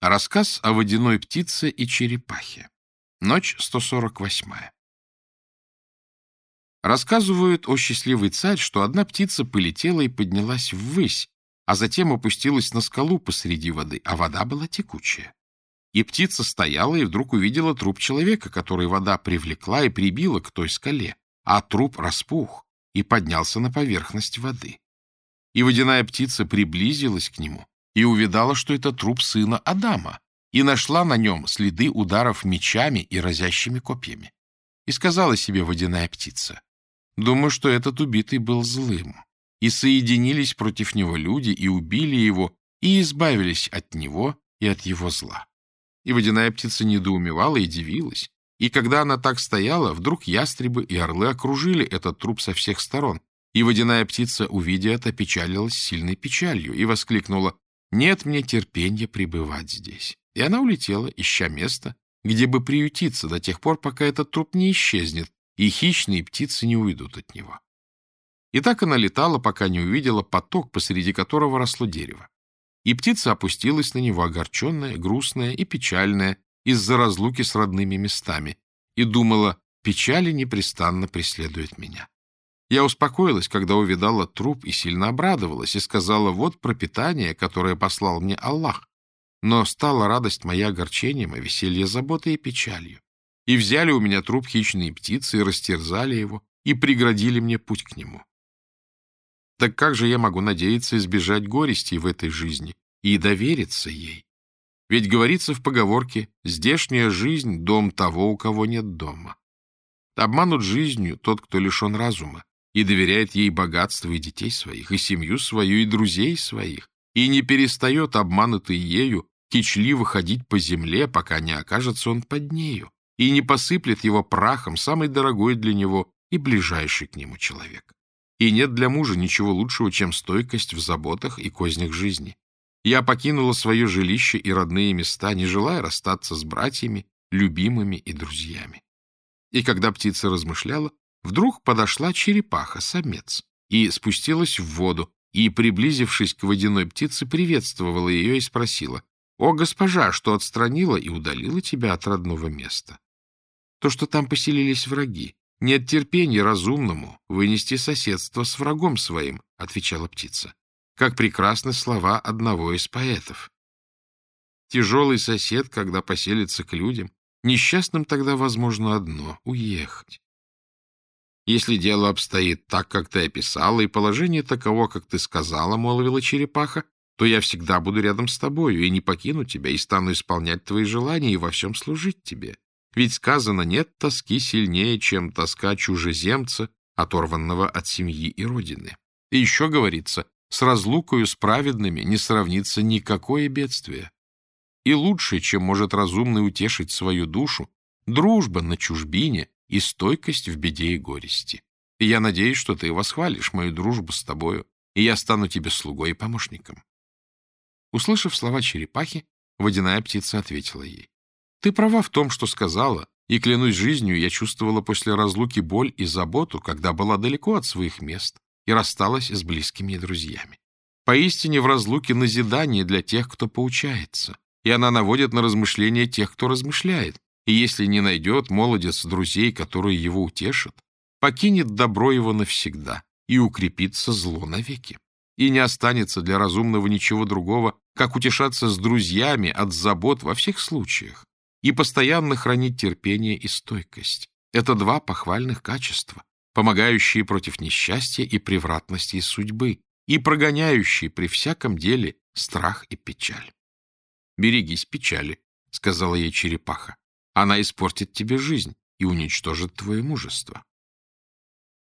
Рассказ о водяной птице и черепахе. Ночь 148. Рассказывают о счастливый царь, что одна птица полетела и поднялась ввысь, а затем опустилась на скалу посреди воды, а вода была текучая. И птица стояла и вдруг увидела труп человека, который вода привлекла и прибила к той скале, а труп распух и поднялся на поверхность воды. И водяная птица приблизилась к нему и увидала, что это труп сына Адама, и нашла на нем следы ударов мечами и разящими копьями. И сказала себе водяная птица, «Думаю, что этот убитый был злым». И соединились против него люди, и убили его, и избавились от него и от его зла. И водяная птица недоумевала и дивилась. И когда она так стояла, вдруг ястребы и орлы окружили этот труп со всех сторон. И водяная птица, увидя это, печалилась сильной печалью и воскликнула нет мне терпения пребывать здесь. И она улетела, ища место, где бы приютиться до тех пор, пока этот труп не исчезнет, и хищные птицы не уйдут от него. И так она летала, пока не увидела поток, посреди которого росло дерево. И птица опустилась на него, огорченная, грустная и печальная, из-за разлуки с родными местами, и думала, печали непрестанно преследуют меня. Я успокоилась, когда увидала труп, и сильно обрадовалась, и сказала, вот пропитание, которое послал мне Аллах. Но стала радость моя огорчением, а веселье заботой и печалью. И взяли у меня труп хищные птицы, и растерзали его, и преградили мне путь к нему. Так как же я могу надеяться избежать горести в этой жизни и довериться ей? Ведь говорится в поговорке «здешняя жизнь — дом того, у кого нет дома». Обманут жизнью тот, кто лишен разума, и доверяет ей богатство и детей своих, и семью свою, и друзей своих, и не перестает, обманутый ею, кичливо ходить по земле, пока не окажется он под нею, и не посыплет его прахом самый дорогой для него и ближайший к нему человек. И нет для мужа ничего лучшего, чем стойкость в заботах и кознях жизни. Я покинула свое жилище и родные места, не желая расстаться с братьями, любимыми и друзьями. И когда птица размышляла, Вдруг подошла черепаха, самец, и спустилась в воду, и, приблизившись к водяной птице, приветствовала ее и спросила, «О, госпожа, что отстранила и удалила тебя от родного места?» «То, что там поселились враги. Нет терпения разумному вынести соседство с врагом своим», — отвечала птица. «Как прекрасны слова одного из поэтов. Тяжелый сосед, когда поселится к людям, несчастным тогда возможно одно — уехать. Если дело обстоит так, как ты описала, и положение таково, как ты сказала, — молвила черепаха, — то я всегда буду рядом с тобою и не покину тебя, и стану исполнять твои желания и во всем служить тебе. Ведь сказано, нет тоски сильнее, чем тоска чужеземца, оторванного от семьи и родины. И еще говорится, с разлукою с праведными не сравнится никакое бедствие. И лучше, чем может разумный утешить свою душу, дружба на чужбине, и стойкость в беде и горести. И я надеюсь, что ты восхвалишь мою дружбу с тобою, и я стану тебе слугой и помощником. Услышав слова черепахи, водяная птица ответила ей. Ты права в том, что сказала, и, клянусь жизнью, я чувствовала после разлуки боль и заботу, когда была далеко от своих мест и рассталась с близкими и друзьями. Поистине в разлуке назидание для тех, кто поучается, и она наводит на размышления тех, кто размышляет, и если не найдет молодец друзей, которые его утешат, покинет добро его навсегда и укрепится зло навеки. И не останется для разумного ничего другого, как утешаться с друзьями от забот во всех случаях и постоянно хранить терпение и стойкость. Это два похвальных качества, помогающие против несчастья и превратности судьбы и прогоняющие при всяком деле страх и печаль. «Берегись печали», — сказала ей черепаха. Она испортит тебе жизнь и уничтожит твое мужество.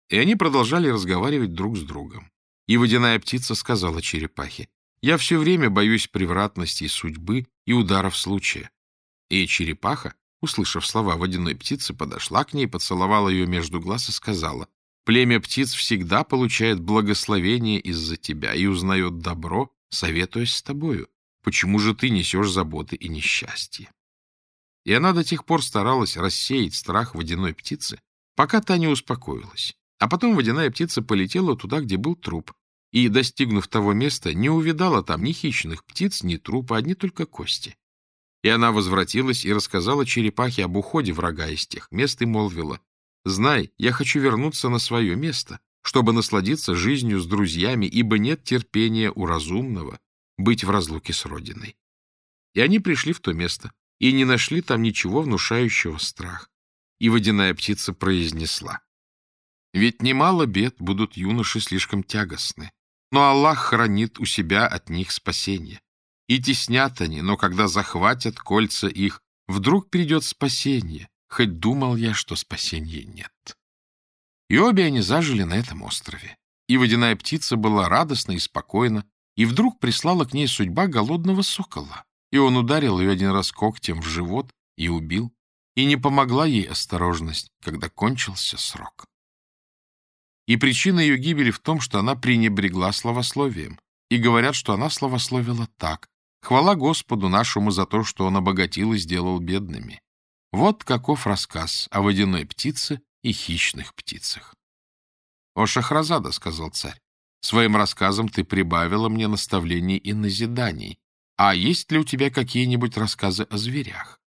И они продолжали разговаривать друг с другом. И водяная птица сказала черепахе, «Я все время боюсь превратностей судьбы и ударов случая». И черепаха, услышав слова водяной птицы, подошла к ней, поцеловала ее между глаз и сказала, «Племя птиц всегда получает благословение из-за тебя и узнает добро, советуясь с тобою. Почему же ты несешь заботы и несчастье?» И она до тех пор старалась рассеять страх водяной птицы, пока та не успокоилась. А потом водяная птица полетела туда, где был труп, и, достигнув того места, не увидала там ни хищных птиц, ни трупа, одни только кости. И она возвратилась и рассказала черепахе об уходе врага из тех мест и молвила, «Знай, я хочу вернуться на свое место, чтобы насладиться жизнью с друзьями, ибо нет терпения у разумного быть в разлуке с родиной». И они пришли в то место и не нашли там ничего внушающего страх. И водяная птица произнесла, «Ведь немало бед будут юноши слишком тягостны, но Аллах хранит у себя от них спасение. И теснят они, но когда захватят кольца их, вдруг придет спасение, хоть думал я, что спасения нет. И обе они зажили на этом острове. И водяная птица была радостна и спокойна, и вдруг прислала к ней судьба голодного сокола. И он ударил ее один раз когтем в живот и убил. И не помогла ей осторожность, когда кончился срок. И причина ее гибели в том, что она пренебрегла словословием. И говорят, что она словословила так. Хвала Господу нашему за то, что он обогатил и сделал бедными. Вот каков рассказ о водяной птице и хищных птицах. — О, Шахразада, — сказал царь, — своим рассказом ты прибавила мне наставлений и назиданий. А есть ли у тебя какие-нибудь рассказы о зверях?